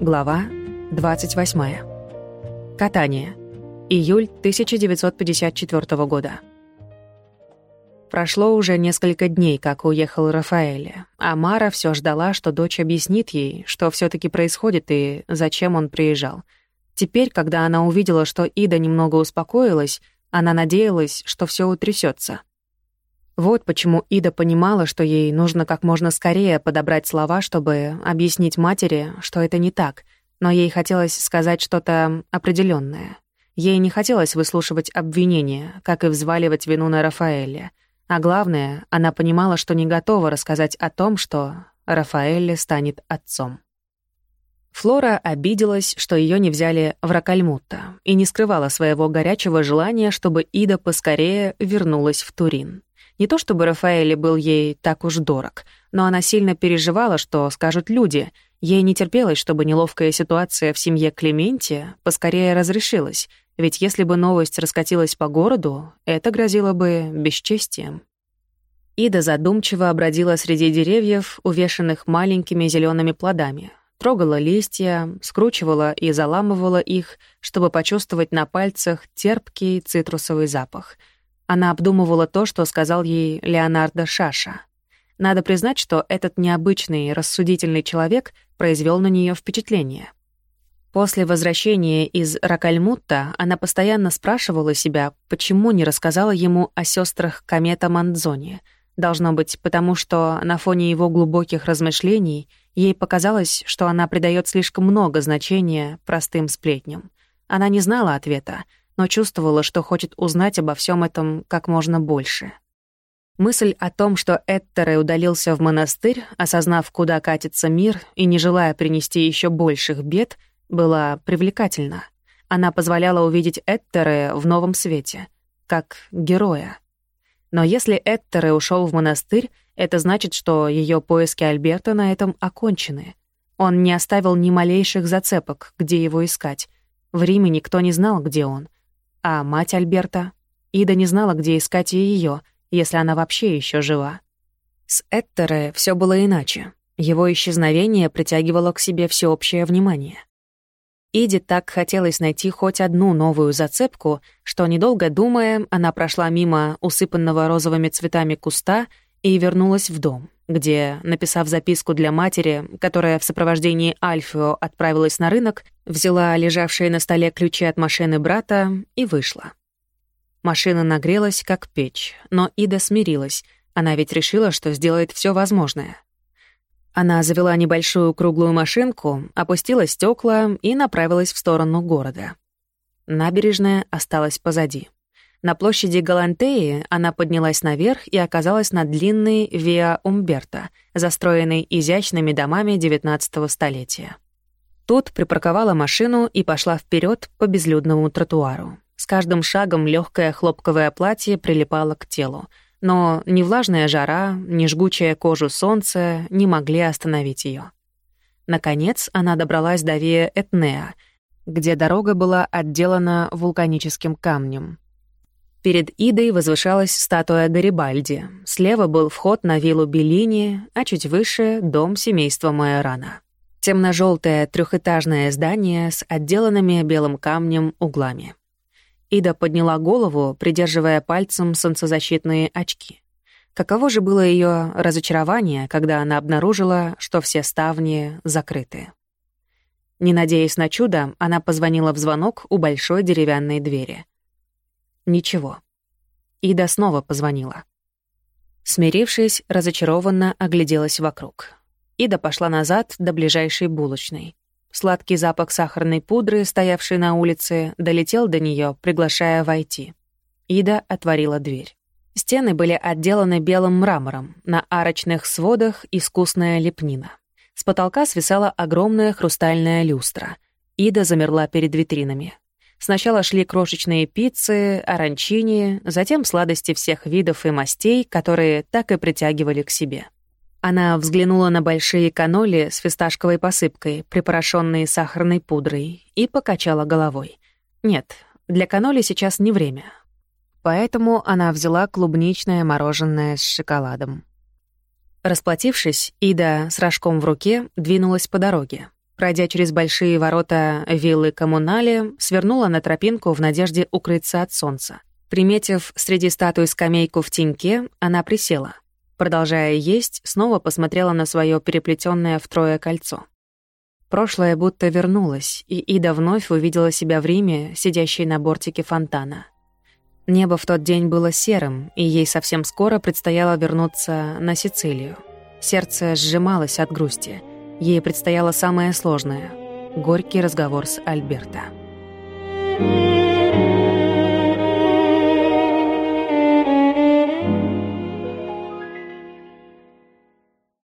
Глава 28. Катание. Июль 1954 года. Прошло уже несколько дней, как уехал Рафаэль, а Мара все ждала, что дочь объяснит ей, что все таки происходит и зачем он приезжал. Теперь, когда она увидела, что Ида немного успокоилась, она надеялась, что все утрясется. Вот почему Ида понимала, что ей нужно как можно скорее подобрать слова, чтобы объяснить матери, что это не так, но ей хотелось сказать что-то определенное. Ей не хотелось выслушивать обвинения, как и взваливать вину на Рафаэля. А главное, она понимала, что не готова рассказать о том, что Рафаэль станет отцом. Флора обиделась, что ее не взяли в Ракальмутта, и не скрывала своего горячего желания, чтобы Ида поскорее вернулась в Турин. Не то чтобы Рафаэль был ей так уж дорог, но она сильно переживала, что скажут люди. Ей не терпелось, чтобы неловкая ситуация в семье Клементи поскорее разрешилась, ведь если бы новость раскатилась по городу, это грозило бы бесчестием. Ида задумчиво обродила среди деревьев, увешанных маленькими зелеными плодами, трогала листья, скручивала и заламывала их, чтобы почувствовать на пальцах терпкий цитрусовый запах — она обдумывала то, что сказал ей Леонардо Шаша. Надо признать, что этот необычный, рассудительный человек произвел на нее впечатление. После возвращения из Ракальмутта она постоянно спрашивала себя, почему не рассказала ему о сестрах Комета Мандзони. Должно быть, потому что на фоне его глубоких размышлений ей показалось, что она придает слишком много значения простым сплетням. Она не знала ответа, но чувствовала, что хочет узнать обо всем этом как можно больше. Мысль о том, что Эттере удалился в монастырь, осознав, куда катится мир и не желая принести еще больших бед, была привлекательна. Она позволяла увидеть Эттере в новом свете, как героя. Но если Эттере ушел в монастырь, это значит, что ее поиски Альберта на этом окончены. Он не оставил ни малейших зацепок, где его искать. В Риме никто не знал, где он — а мать Альберта? Ида не знала, где искать ее, если она вообще еще жива. С Эттере все было иначе. Его исчезновение притягивало к себе всеобщее внимание. Иде так хотелось найти хоть одну новую зацепку, что, недолго думая, она прошла мимо усыпанного розовыми цветами куста и вернулась в дом, где, написав записку для матери, которая в сопровождении Альфио отправилась на рынок, взяла лежавшие на столе ключи от машины брата и вышла. Машина нагрелась, как печь, но Ида смирилась. Она ведь решила, что сделает все возможное. Она завела небольшую круглую машинку, опустила стекла и направилась в сторону города. Набережная осталась позади. На площади Галантеи она поднялась наверх и оказалась на длинной Виа Умберто, застроенной изящными домами XIX столетия. Тут припарковала машину и пошла вперед по безлюдному тротуару. С каждым шагом легкое хлопковое платье прилипало к телу, но ни влажная жара, ни жгучая кожу солнца не могли остановить ее. Наконец она добралась до Виа Этнеа, где дорога была отделана вулканическим камнем. Перед Идой возвышалась статуя Гарибальди. Слева был вход на виллу Беллини, а чуть выше — дом семейства Майорана. Темно-желтое трехэтажное здание с отделанными белым камнем углами. Ида подняла голову, придерживая пальцем солнцезащитные очки. Каково же было ее разочарование, когда она обнаружила, что все ставни закрыты. Не надеясь на чудо, она позвонила в звонок у большой деревянной двери. Ничего. Ида снова позвонила. Смирившись, разочарованно огляделась вокруг. Ида пошла назад до ближайшей булочной. Сладкий запах сахарной пудры, стоявший на улице, долетел до нее, приглашая войти. Ида отворила дверь. Стены были отделаны белым мрамором, на арочных сводах искусная лепнина. С потолка свисала огромная хрустальная люстра. Ида замерла перед витринами. Сначала шли крошечные пиццы, оранчини, затем сладости всех видов и мастей, которые так и притягивали к себе. Она взглянула на большие каноли с фисташковой посыпкой, припорошенные сахарной пудрой, и покачала головой. Нет, для каноли сейчас не время. Поэтому она взяла клубничное мороженое с шоколадом. Расплатившись, Ида с рожком в руке двинулась по дороге. Пройдя через большие ворота виллы коммунали, свернула на тропинку в надежде укрыться от солнца. Приметив среди статуй скамейку в теньке, она присела. Продолжая есть, снова посмотрела на свое переплетенное втрое кольцо. Прошлое будто вернулось, и Ида вновь увидела себя в Риме, сидящей на бортике фонтана. Небо в тот день было серым, и ей совсем скоро предстояло вернуться на Сицилию. Сердце сжималось от грусти — Ей предстояло самое сложное — горький разговор с Альберто. Thank.